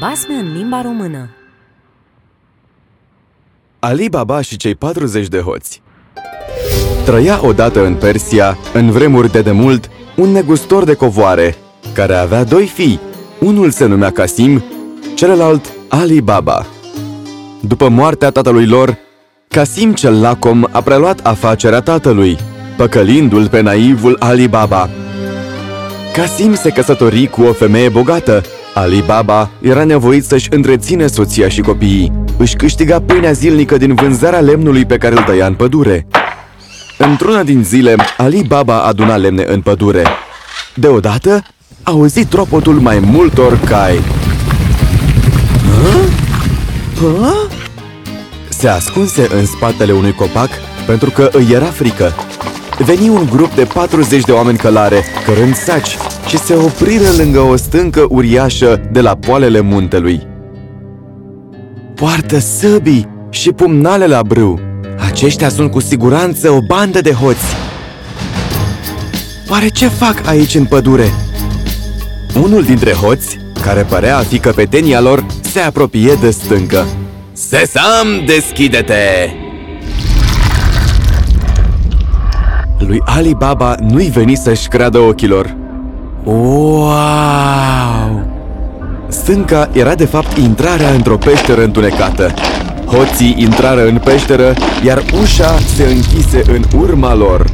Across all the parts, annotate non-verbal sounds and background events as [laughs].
Basme în limba română Ali Baba și cei 40 de hoți Trăia odată în Persia, în vremuri de demult, un negustor de covoare, care avea doi fii. Unul se numea Casim, celălalt Ali Baba. După moartea tatălui lor, Casim cel lacom a preluat afacerea tatălui, păcălindu-l pe naivul Ali Baba. Casim se căsători cu o femeie bogată. Ali Baba era nevoit să-și întreține soția și copiii. Își câștiga pâinea zilnică din vânzarea lemnului pe care îl tăia în pădure. Într-una din zile, Ali Baba aduna lemne în pădure. Deodată, auzi tropotul mai multor cai. Hă? Hă? Se ascunse în spatele unui copac pentru că îi era frică. Veni un grup de 40 de oameni călare, cărând saci, și se opriră lângă o stâncă uriașă de la poalele muntelui. Poartă săbii și pumnale la brâu. Aceștia sunt cu siguranță o bandă de hoți. Oare ce fac aici în pădure? Unul dintre hoți, care părea a fi căpetenia lor, se apropie de stâncă. Sesam, deschide-te! Lui Ali Baba nu-i veni să-și creadă ochilor. Wow! Stânca era de fapt intrarea într-o peșteră întunecată. Hoții intrară în peșteră, iar ușa se închise în urma lor.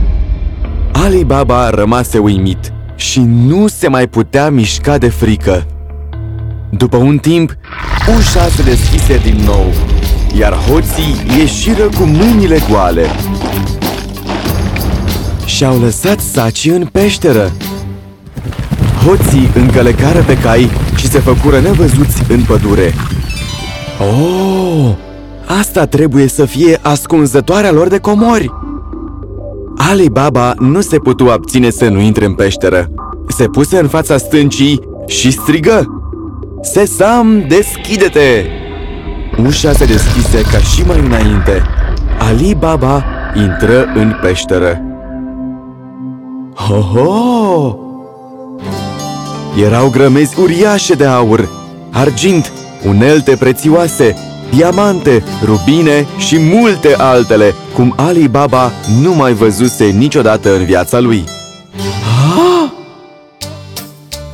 Ali Baba rămase uimit și nu se mai putea mișca de frică. După un timp, ușa se deschise din nou, iar hoții ieșiră cu mâinile goale. Și-au lăsat saci în peșteră. Hoții încălecară pe cai și se făcură nevăzuți în pădure. Oh, asta trebuie să fie ascunzătoarea lor de comori! Ali Baba nu se putu abține să nu intre în peșteră. Se puse în fața stâncii și strigă Sesam, deschide-te! Ușa se deschise ca și mai înainte. Ali Baba intră în peșteră. Ho-ho! Erau grămezi uriașe de aur, argint, unelte prețioase, diamante, rubine și multe altele, cum Ali Baba nu mai văzuse niciodată în viața lui. Ah!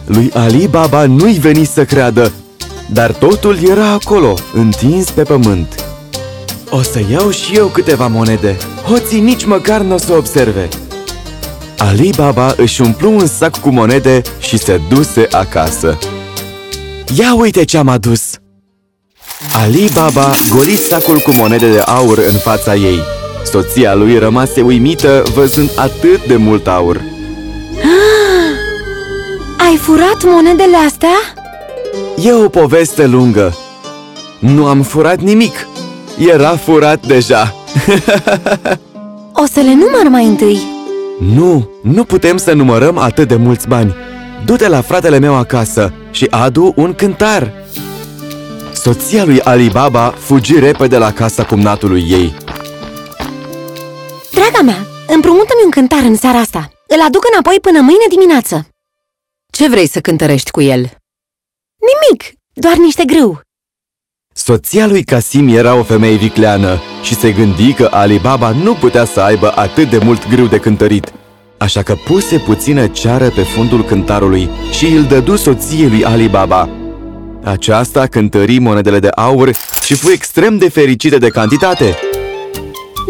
Lui Ali Baba nu-i veni să creadă, dar totul era acolo, întins pe pământ. O să iau și eu câteva monede. Hoții nici măcar nu o să observe. Ali Baba își umplu un sac cu monede și se duse acasă. Ia uite ce am adus! Ali Baba goli sacul cu monede de aur în fața ei. Soția lui rămase uimită văzând atât de mult aur. [gasps] Ai furat monedele astea? E o poveste lungă. Nu am furat nimic. Era furat deja. [laughs] O să le număr mai întâi Nu, nu putem să numărăm atât de mulți bani. Du-te la fratele meu acasă și adu un cântar. Soția lui Alibaba fugi repede la casa cumnatului ei. Draga mea, împrumută-mi un cântar în seara asta Îl aduc înapoi până mâine dimineață Ce vrei să cântărești cu el? Nimic, doar niște grâu Soția lui Casim era o femeie vicleană și se gândi că Alibaba nu putea să aibă atât de mult grâu de cântărit. Așa că puse puțină ceară pe fundul cântarului și îl dădu soției lui Alibaba. Aceasta cântări monedele de aur și fu extrem de fericită de cantitate.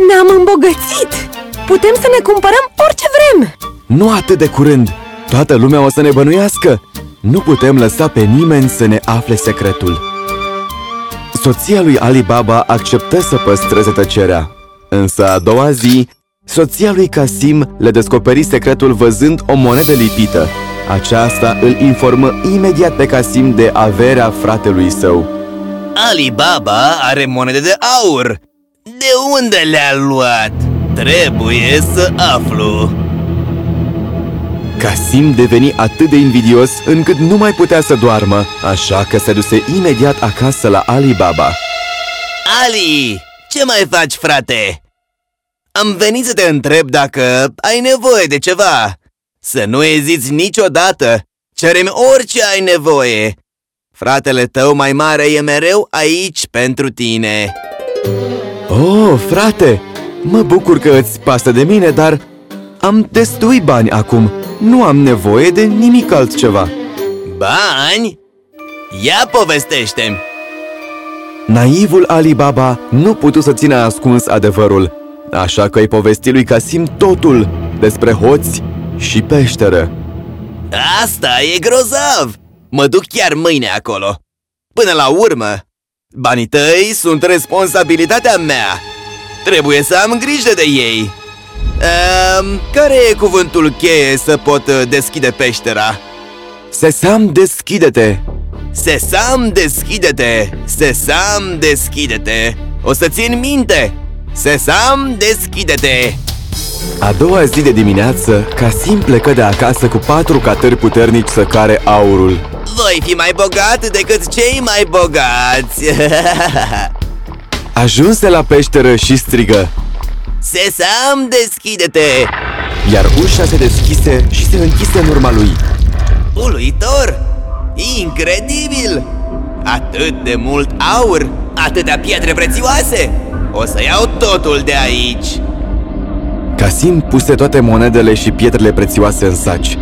Ne-am îmbogățit! Putem să ne cumpărăm orice vrem! Nu atât de curând! Toată lumea o să ne bănuiască! Nu putem lăsa pe nimeni să ne afle secretul. Soția lui Alibaba acceptă să păstreze tăcerea. Însă a doua zi, soția lui Casim le descoperi secretul văzând o monedă lipită. Aceasta îl informă imediat pe Casim de averea fratelui său. Alibaba are monede de aur. De unde le-a luat? Trebuie să aflu. Casim deveni atât de invidios încât nu mai putea să doarmă, așa că se duse imediat acasă la Ali Baba. Ali, ce mai faci, frate? Am venit să te întreb dacă ai nevoie de ceva. Să nu eziți niciodată. Cerem orice ai nevoie. Fratele tău mai mare e mereu aici pentru tine Oh, frate, mă bucur că îți pasă de mine, dar am destui bani acum. Nu am nevoie de nimic altceva. Bani? Ia povestește-mi Naivul Alibaba nu putu să țină ascuns adevărul, așa că îi povesti lui Casim totul despre hoți și peșteră. Asta e grozav! Mă duc chiar mâine acolo Până la urmă, banii tăi sunt responsabilitatea mea Trebuie să am grijă de ei um, Care e cuvântul cheie să pot uh, deschide peștera? Sesam, deschide-te! Sesam, deschide-te! Sesam, deschide-te! O să țin minte! Sesam, deschide-te! A doua zi de dimineață, Casim plecă de acasă cu patru catări puternici să care aurul. Voi fi mai bogat decât cei mai bogați! [laughs] Ajunse la peșteră și strigă, Sesam, deschide-te! iar ușa se deschise și se închise în urma lui. Uluitor! Incredibil! Atât de mult aur, atâtea pietre prețioase! O să iau totul de aici! Casim puse toate monedele și pietrele prețioase în saci.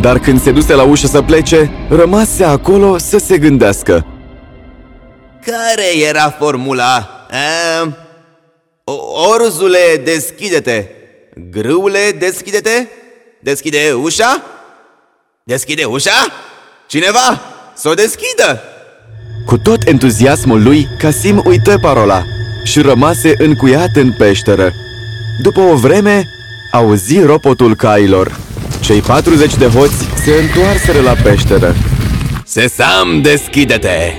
Dar când se duse la ușă să plece, rămase acolo să se gândească. Care era formula? Um, orzule, deschide-te! Grâule, deschide-te! Deschide ușa? Deschide ușa? Cineva? Să o deschidă! Cu tot entuziasmul lui, Casim uită parola și rămase încuiat în peșteră. După o vreme, auzi ropotul cailor. Cei 40 de hoți se întoarseră la peșteră. Sesam, deschide-te!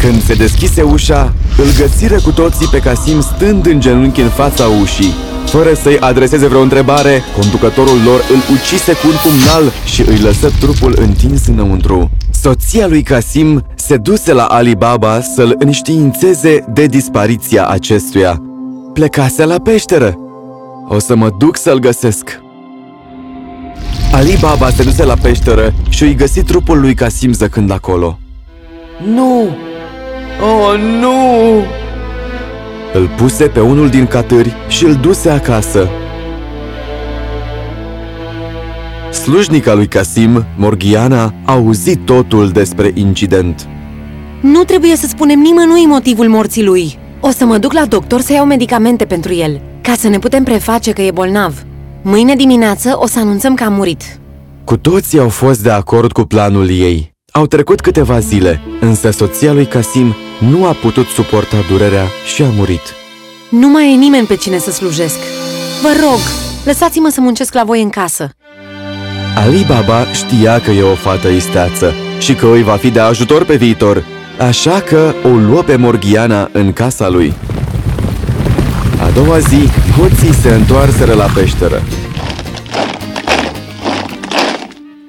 Când se deschise ușa, îl găsiră cu toții pe Casim stând în genunchi în fața ușii. Fără să-i adreseze vreo întrebare, conducătorul lor îl ucise cu un pumnal și îi lăsă trupul întins înăuntru. Soția lui Casim se duse la Ali Baba să-l înștiințeze de dispariția acestuia. Plecase la peșteră. O să mă duc să-l găsesc. Ali Baba se duse la peșteră și îi găsi trupul lui Casim zăcând acolo. Nu! Oh, nu! Îl puse pe unul din catâri și îl duse acasă. Slujnica lui Casim, Morgiana, a auzit totul despre incident. Nu trebuie să spunem nimănui motivul morții lui. O să mă duc la doctor să iau medicamente pentru el, ca să ne putem preface că e bolnav. Mâine dimineață o să anunțăm că a murit. Cu toții au fost de acord cu planul ei. Au trecut câteva zile, însă soția lui Casim nu a putut suporta durerea și a murit. Nu mai e nimeni pe cine să slujesc. Vă rog, lăsați-mă să muncesc la voi în casă. Ali Baba știa că e o fată isteață și că îi va fi de ajutor pe viitor, așa că o luă pe Morgiana în casa lui. A doua zi, hoții se întoarseră la peșteră.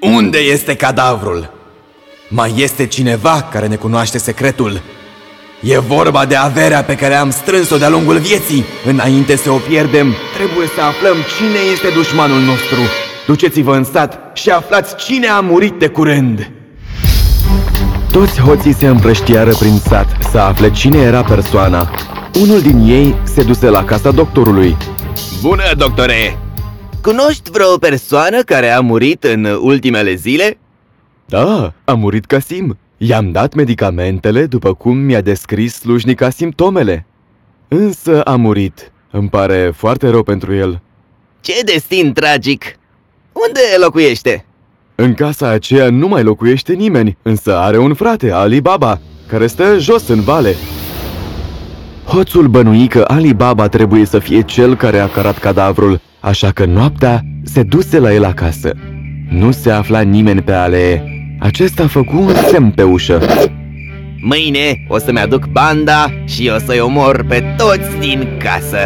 Unde este cadavrul? Mai este cineva care ne cunoaște secretul? E vorba de averea pe care am strâns-o de-a lungul vieții. Înainte să o pierdem, trebuie să aflăm cine este dușmanul nostru. Duceți-vă în sat și aflați cine a murit de curând. Toți hoții se împrăștiară prin sat să afle cine era persoana. Unul din ei se duse la casa doctorului. Bună, doctore! Cunoști vreo persoană care a murit în ultimele zile? Da, a murit Casim. I-am dat medicamentele după cum mi-a descris slujnica simptomele. Însă a murit. Îmi pare foarte rău pentru el. Ce destin tragic! Unde locuiește? În casa aceea nu mai locuiește nimeni, însă are un frate, Ali Baba, care stă jos în vale. Hoțul bănui că Ali Baba trebuie să fie cel care a cărat cadavrul, așa că noaptea se duse la el acasă. Nu se afla nimeni pe alee. Acesta făcu un semn pe ușă. Mâine o să-mi aduc banda și o să-i omor pe toți din casă.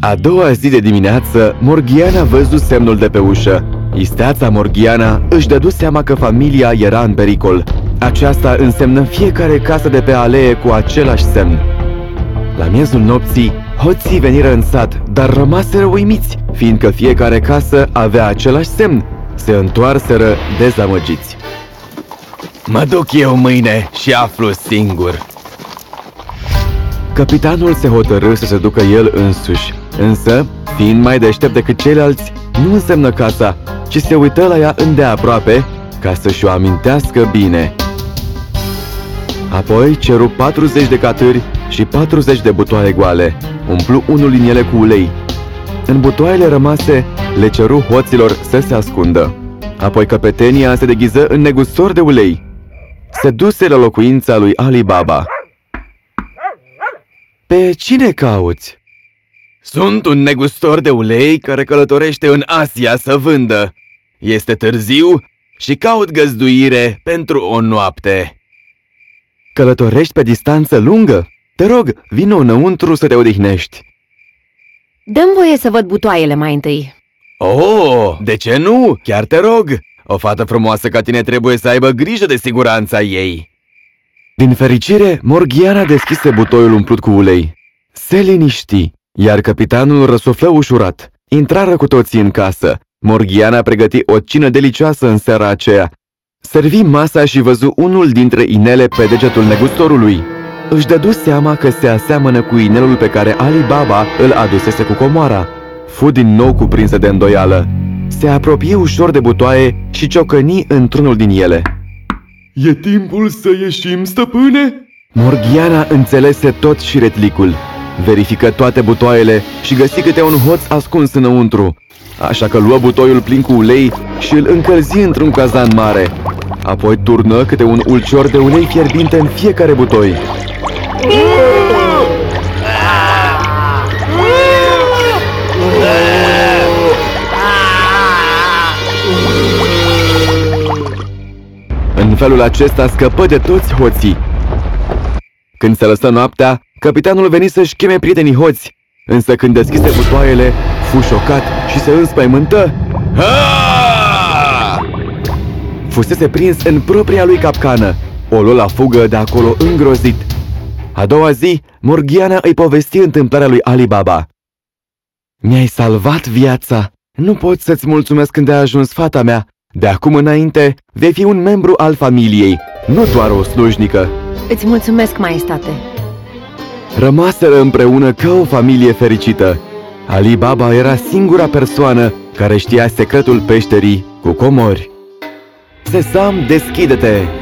A doua zi de dimineață, Morgiana văzut semnul de pe ușă. Isteața Morgiana își dădu seama că familia era în pericol. Aceasta însemnă fiecare casă de pe alee cu același semn. La miezul nopții, hoții veniră în sat, dar rămaseră uimiți, fiindcă fiecare casă avea același semn. Se întoarseră dezamăgiți. Mă duc eu mâine și aflu singur. Capitanul se hotărâ să se ducă el însuși, însă, fiind mai deștept decât ceilalți, nu însemnă casa, ci se uită la ea îndeaproape ca să-și o amintească bine. Apoi ceru 40 de catâri și 40 de butoaie goale. Umplu unul din ele cu ulei. În butoaiele rămase le ceru hoților să se ascundă. Apoi căpetenia se deghiză în negustor de ulei. Se duse la locuința lui Ali Baba. Pe cine cauți? Sunt un negustor de ulei care călătorește în Asia să vândă. Este târziu și caut găzduire pentru o noapte. Călătorești pe distanță lungă? Te rog, vină înăuntru să te odihnești. Dăm voie să văd butoaiele mai întâi. Oh, de ce nu? Chiar te rog! O fată frumoasă ca tine trebuie să aibă grijă de siguranța ei. Din fericire, Morghiana deschise butoiul umplut cu ulei. Se liniști, iar capitanul răsuflă ușurat. Intrară cu toții în casă. Morghiana pregăti o cină delicioasă în seara aceea. Servi masa și văzu unul dintre inele pe degetul negustorului. Își dădu seama că se aseamănă cu inelul pe care Ali Baba îl adusese cu comoara. Fu din nou cuprinsă de îndoială. Se apropie ușor de butoaie și ciocăni într-unul din ele. E timpul să ieșim, stăpâne? Morghiana înțelese tot și retlicul. Verifică toate butoaiele și găsi câte un hoț ascuns înăuntru. Așa că luă butoiul plin cu ulei și îl încălzi într-un cazan mare. Apoi turnă câte un ulcior de ulei fierbinte în fiecare butoi. În felul acesta scăpă de toți hoții. Când se lăsă noaptea, capitanul veni să-și cheme prietenii hoți, însă când deschise butoaiele, fu șocat și se înspăimântă. Ha! Fusese prins în propria lui capcană. O luă la fugă de acolo îngrozit. A doua zi, Morgiana îi povesti întâmplarea lui Ali Baba. Mi-ai salvat viața. Nu pot să-ți mulțumesc când ai ajuns fata mea. De acum înainte, vei fi un membru al familiei, nu doar o slujnică. Îți mulțumesc, maestate. Rămaseră împreună ca o familie fericită. Ali Baba era singura persoană care știa secretul peșterii cu comori. Sesam, deschide-te!